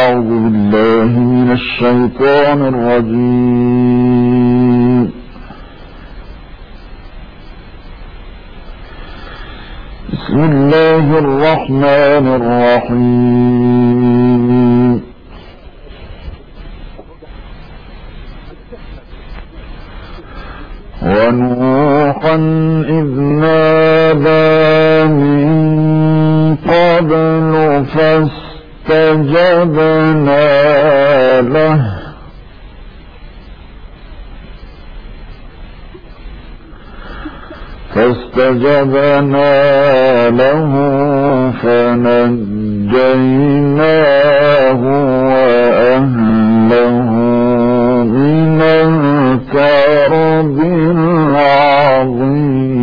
أعوذ بالله من الشيطان الرجيم. بسم الله الرحمن الرحيم. ونوحا إذ نادى من قبل فاستجبنا له. فاستجبنا له فنجيناه وأهله من الكرب العظيم.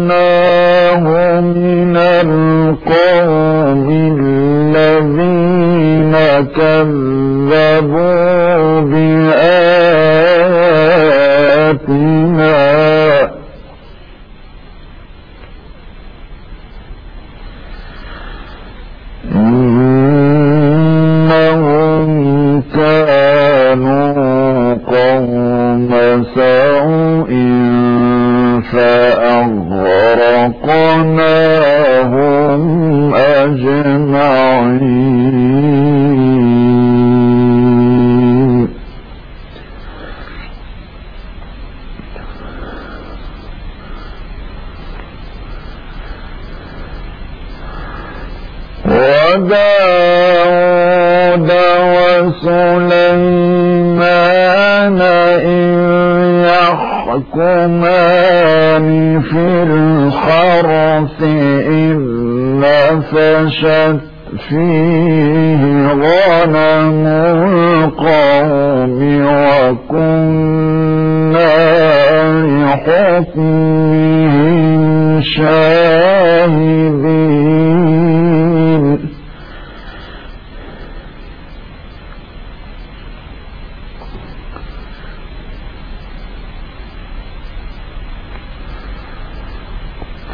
ونصرناه من القوم الذين كذبوا بآياتنا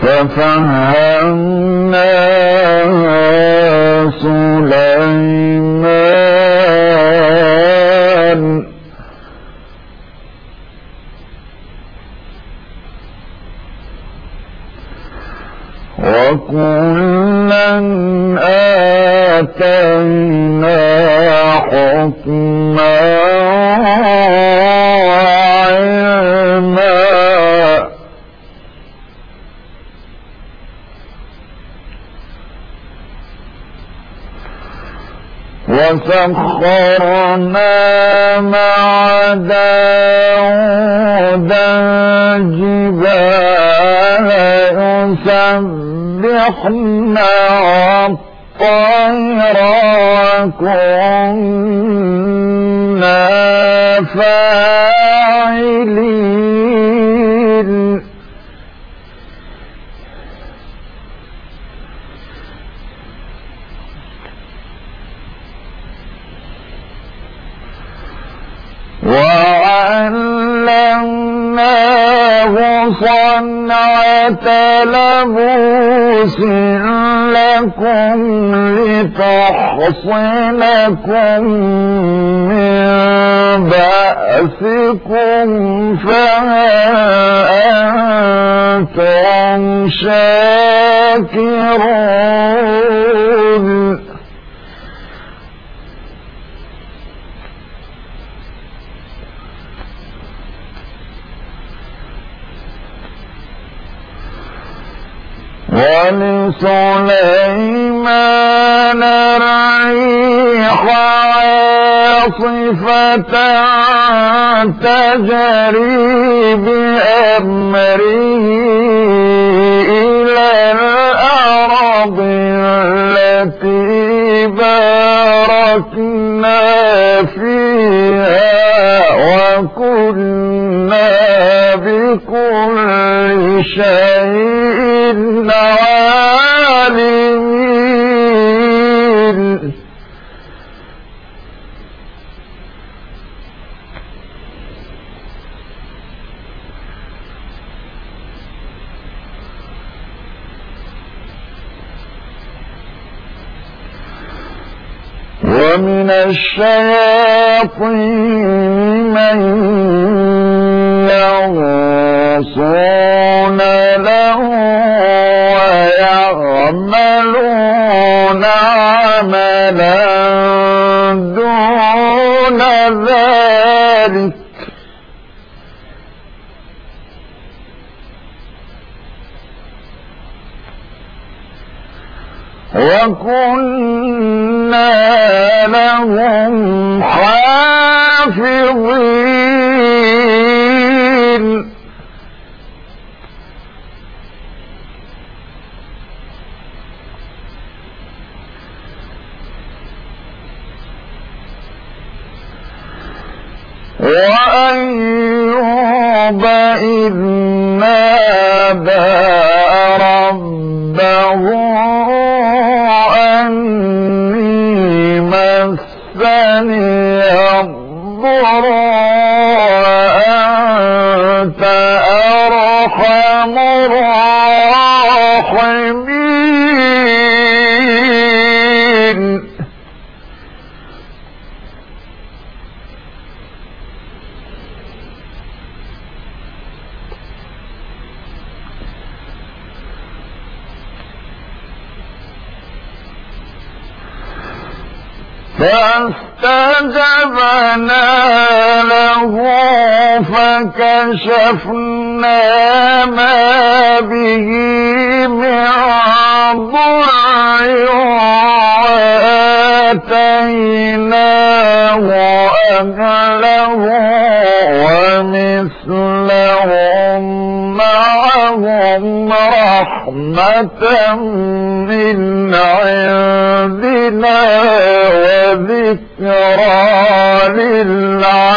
ففهمنا وسخرنا مع داود الجبال يسبحنا والطير وكنا فاعلين. صنعة لبوس لكم لتحصنكم من بأسكم فهل أنتم شاكرون ولسليمان الريح عاصفة تجري بأمره إلى الأرض التي باركنا فيها وكنا بكل شيء عليم ومن الشياطين من يغوصون له ويعملون عملا دون ذلك وكنا لهم حافظين وأيوب إذ نادى ربه أني فكشفنا ما به من ضر وآتيناه أهله ومثلهم معهم رحمة من عندنا وذكرى للعابدين.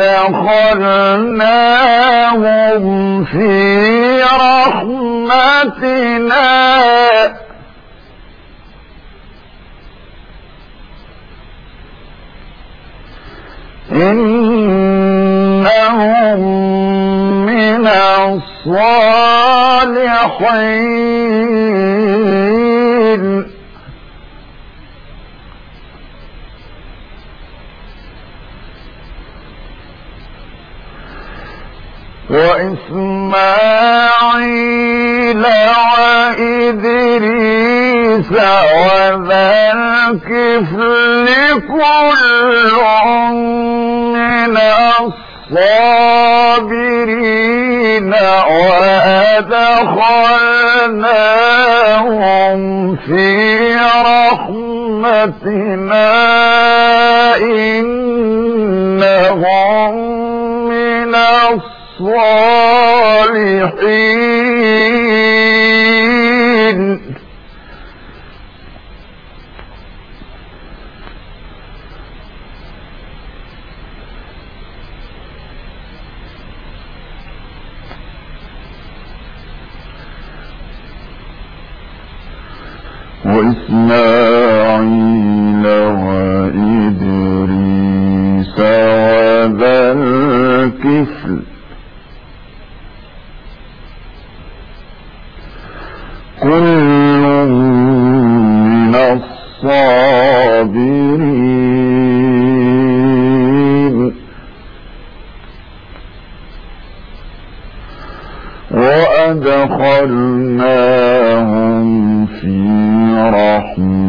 وأدخلناهم في رحمتنا. إنهم من الصالحين. وإسماعيل وإدريس وذا الكفل كل من الصابرين وأدخلناهم في رحمتنا إنهم من الصالحين. وإسماعيل كل من الصابرين وأدخلناهم في رحمتنا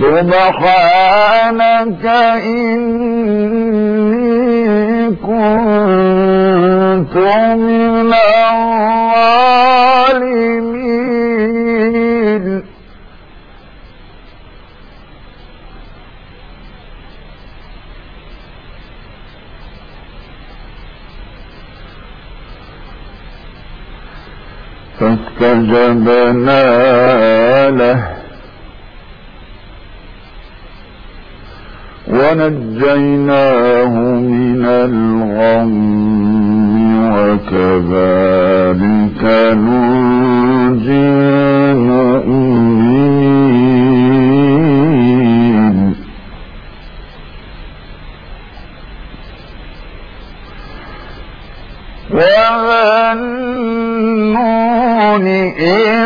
سبحانك إني كنت من الظالمين. فاستجبنا له. ونجيناه من الغم وكذلك ننجي المؤمنين. وذنون إذ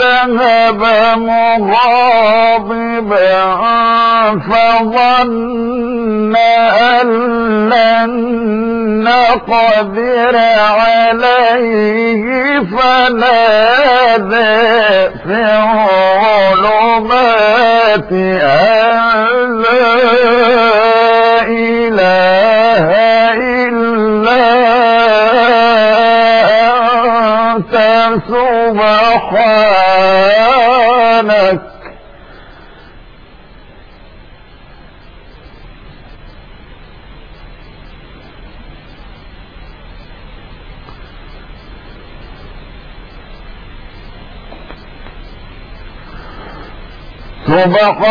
ذهب مغاضبا فظن أن لن نقدر عليه فنادى في الظلمات أن لا إله سبحانك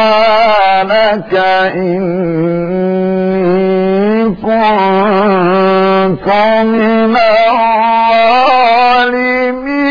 سبحانك إني كنت من الظالمين.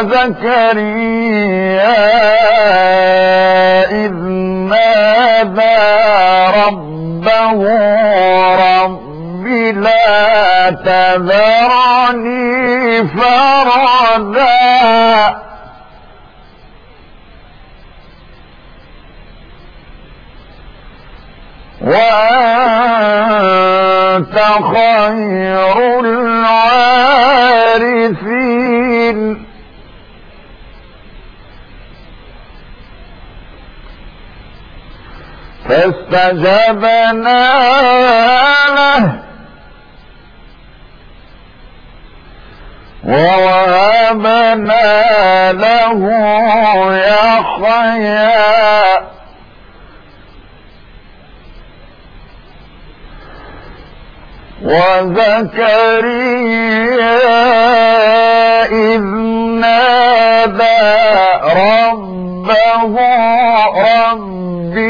وزكريا إذ نادى ربه رب لا تذرني فردا وأنت خير الوارثين فاستجبنا له. ووهبنا له يحيى. وزكريا إذ نادى ربه رب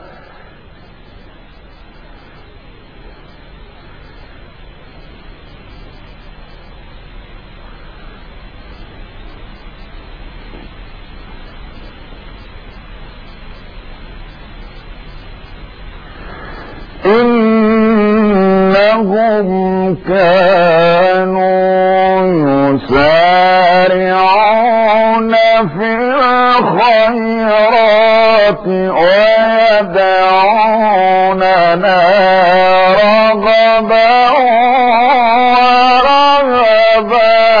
إنهم كانوا يسارعون في الخيرات ويدعوننا رغبا ورهبا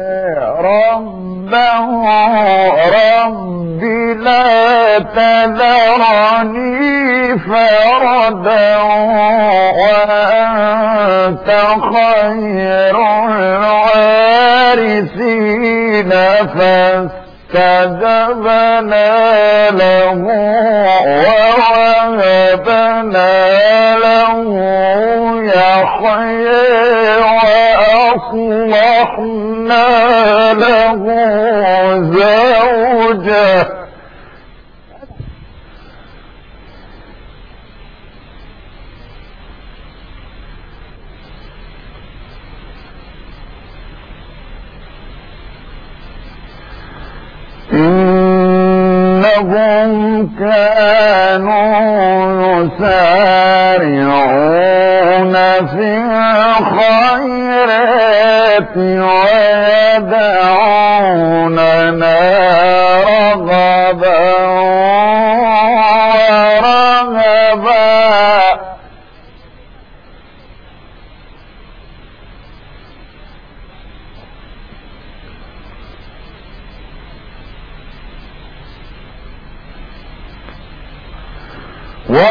ربه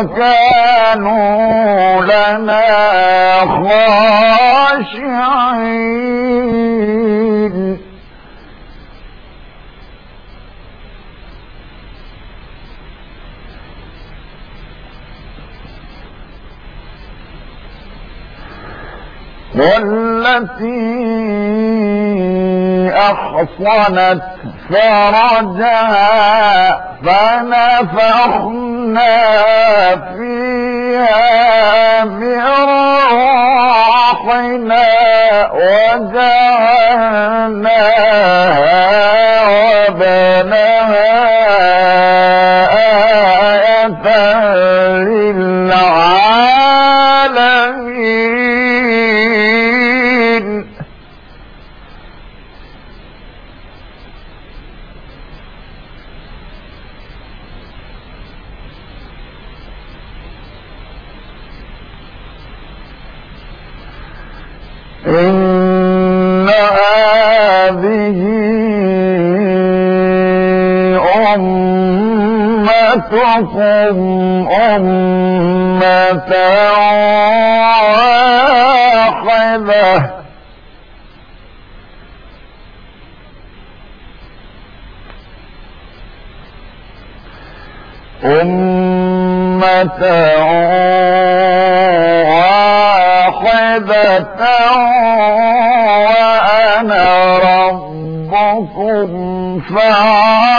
وكانوا لنا خاشعين. والتي أحصنت فرجها فنفخنا وجعلناها وبنها أمتكم أمة واحدة أمة واحدة وأنا ربكم فاعبدون.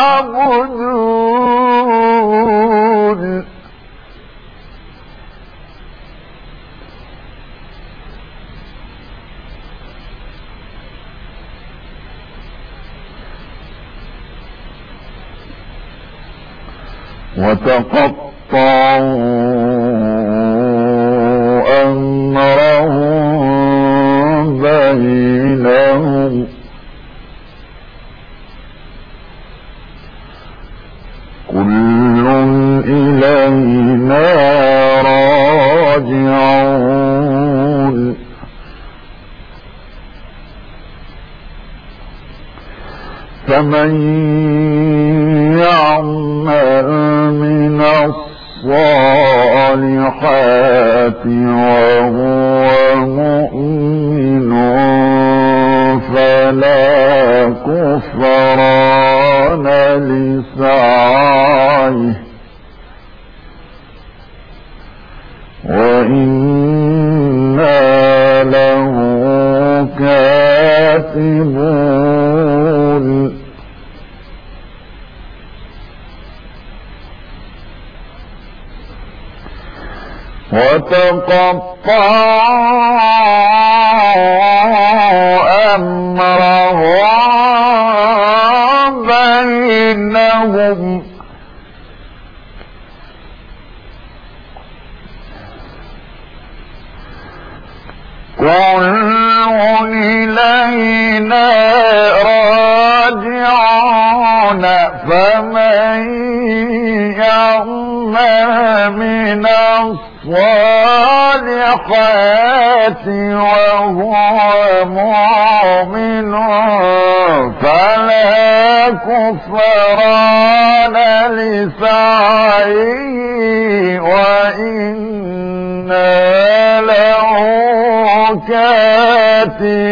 وتقطعوا أمرهم بينهم. كل إلينا راجعون. فمن وتقطعوا أمرهم بينهم. كل إلينا راجعون فمن يعمل من الصالحات وهو مؤمن فلا كفران لسعيه وإنا له كاتبون.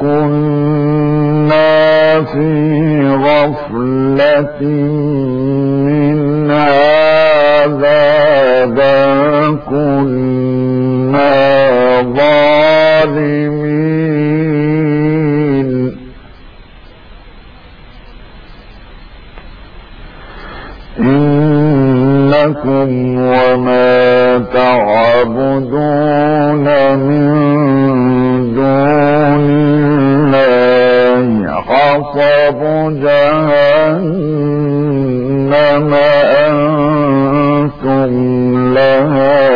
كنا في غفلة من هذا بل كنا ظالمين. إنكم وما تعبدون من حصب جهنم أنتم لها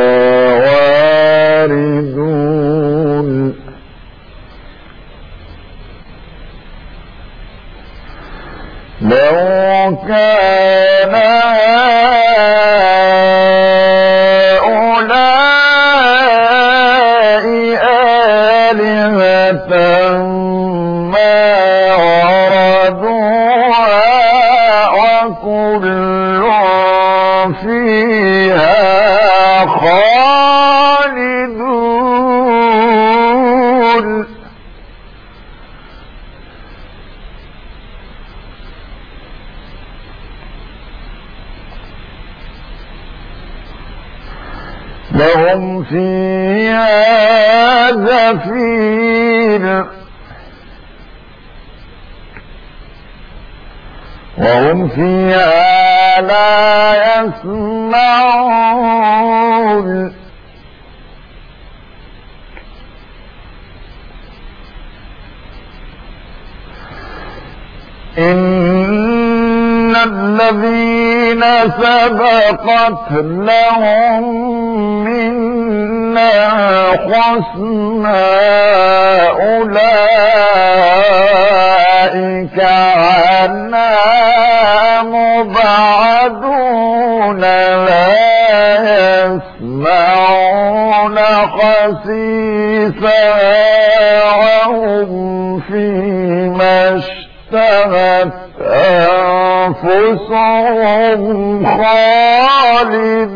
واردون لو كان آلهة ما فيها زفير وهم فيها لا يسمعون. إن الذين سبقت لهم حسنى أولئك عنا مبعدون لا يسمعون خسيسا وهم فيما اشتهت أنفسهم خالدون.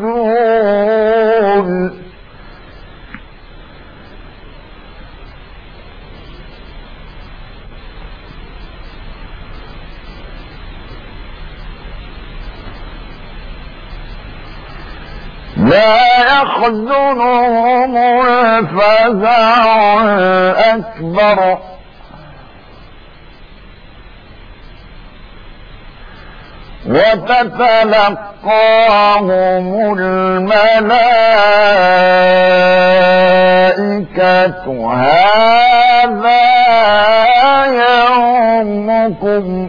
لا يحزنهم الفزع الأكبر. وتتلقاهم الملائكة. هذا يومكم.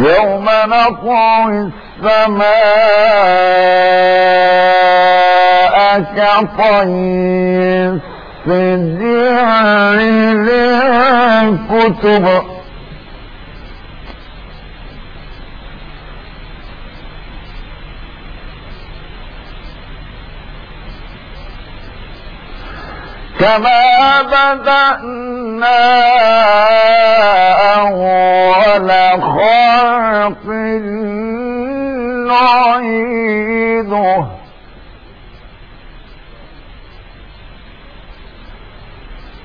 يوم نطوي السماء كطي السجع للكتب. كما بدأنا أول خلق نعيده.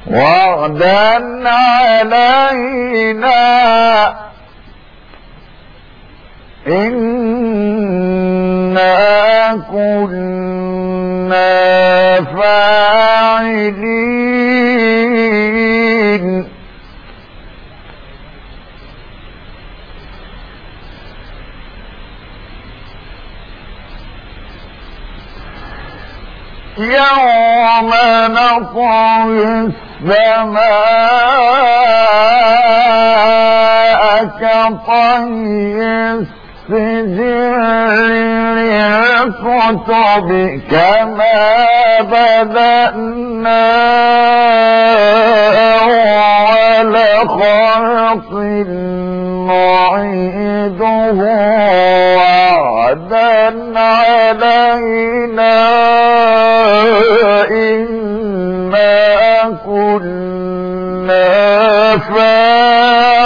وعدا علينا. إنا كنا فاعلين. يوم نطوي السماء كطي السجل للكتب كما بدأنا أول خلق نعيده. وعدا علينا إنا كنا فاعلين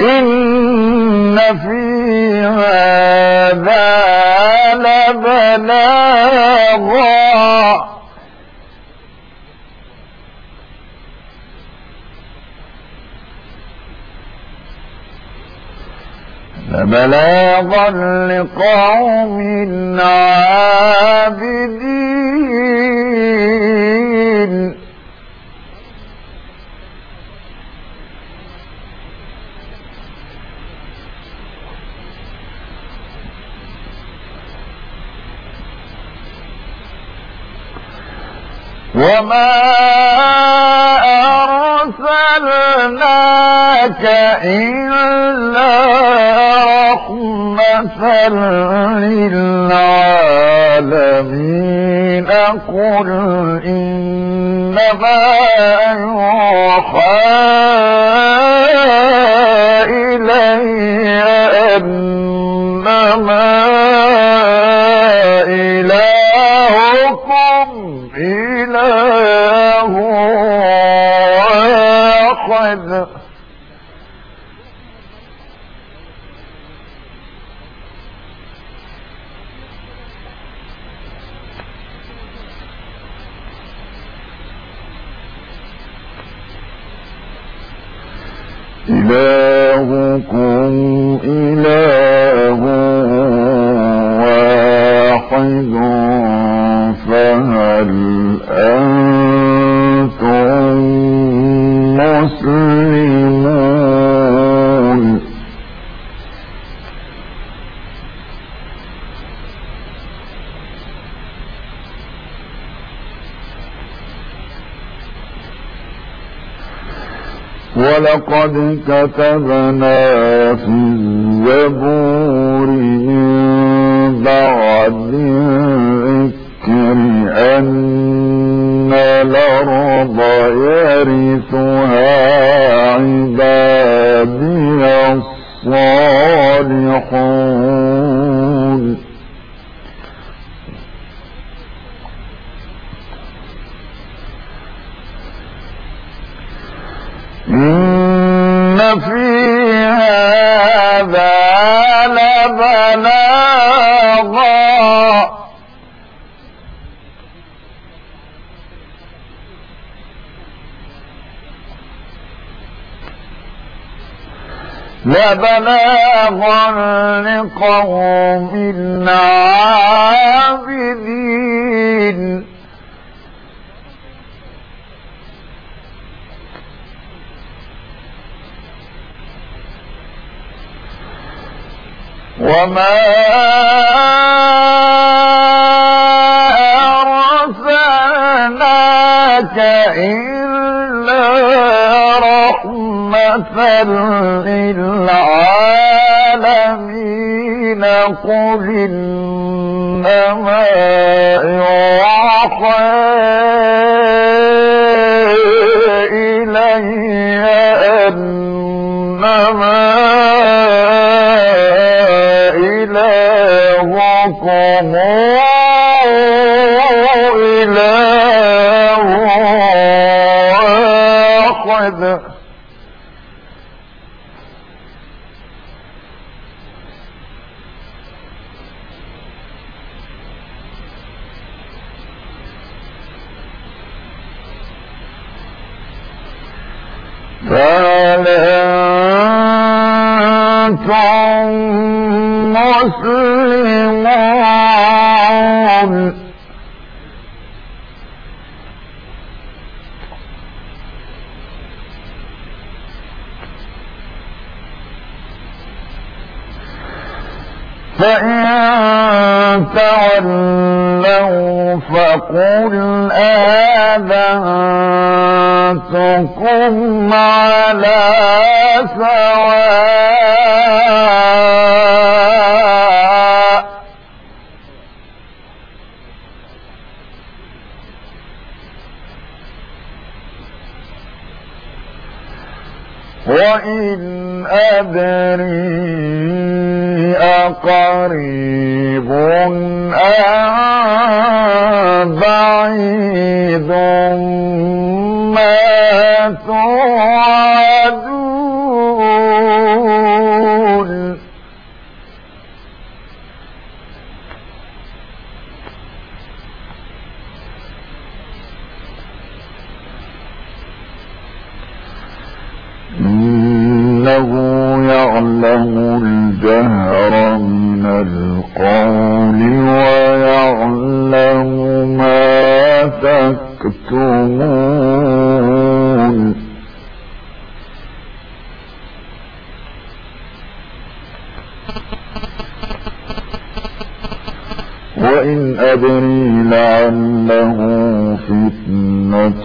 إن في هذا لبلاغا لبلاغا لقوم عابدين وما أرسلناك إلا رحمة للعالمين قل إنما يوحى إلي أنما إلهكم إلهكم إله واحد فهل أنتم ولقد كتبنا في الزبور بعد الذكر أن الأرض يرثها عبادي الصالحون إن في هذا لبلاغا لبلاغا لقوم عابدين. وما أرسلناك إلا رحمة للعالمين قل إنما يوحى فإن تولوا فقل آذنتكم على سواء. وإن أدري قريب أم بعيد ما توعدون. إنه يعلم الجهر من القول ويعلم ما تكتمون. وإن أدري لعله فتنة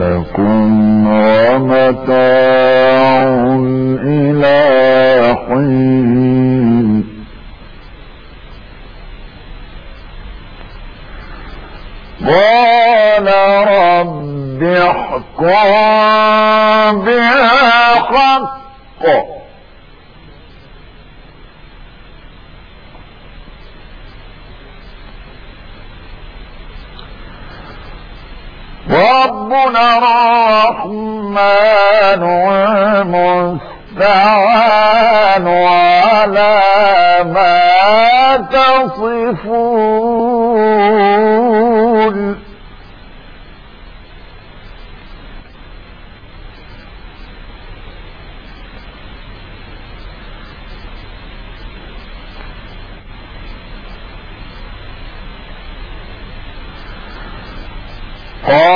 لكم ومتاع إلى حين. قال رب احكم بالحق ربنا الرحمن المستعان على ما تصفون. قال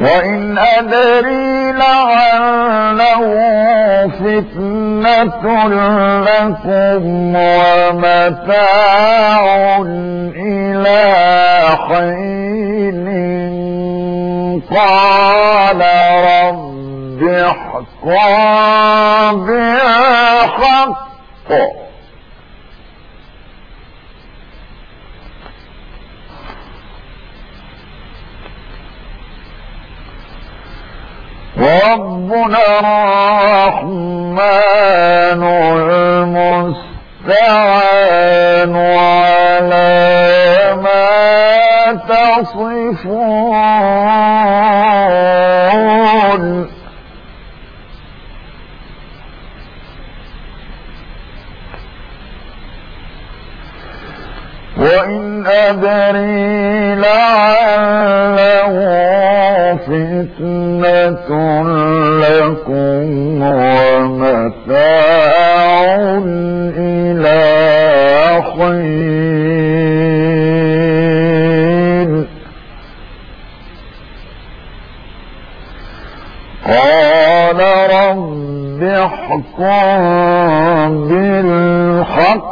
وإن أدري لعله فتنة لكم ومتاع إلى حين قال رب احكم بالحق ربنا الرحمن المستعان على ما تصفون. وإن أدري فتنة لكم ومتاع إلى قال رب احكم بالحق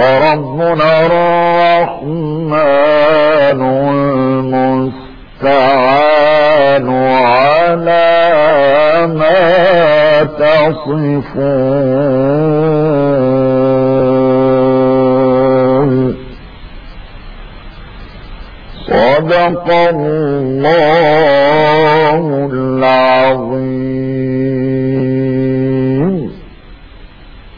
وربنا الرحمن المستعان على ما تصفون. صدق الله العظيم.